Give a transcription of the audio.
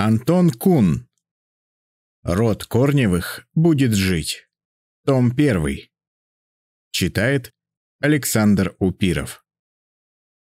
Антон Кун. Род Корневых будет жить. Том 1. Читает Александр Упиров.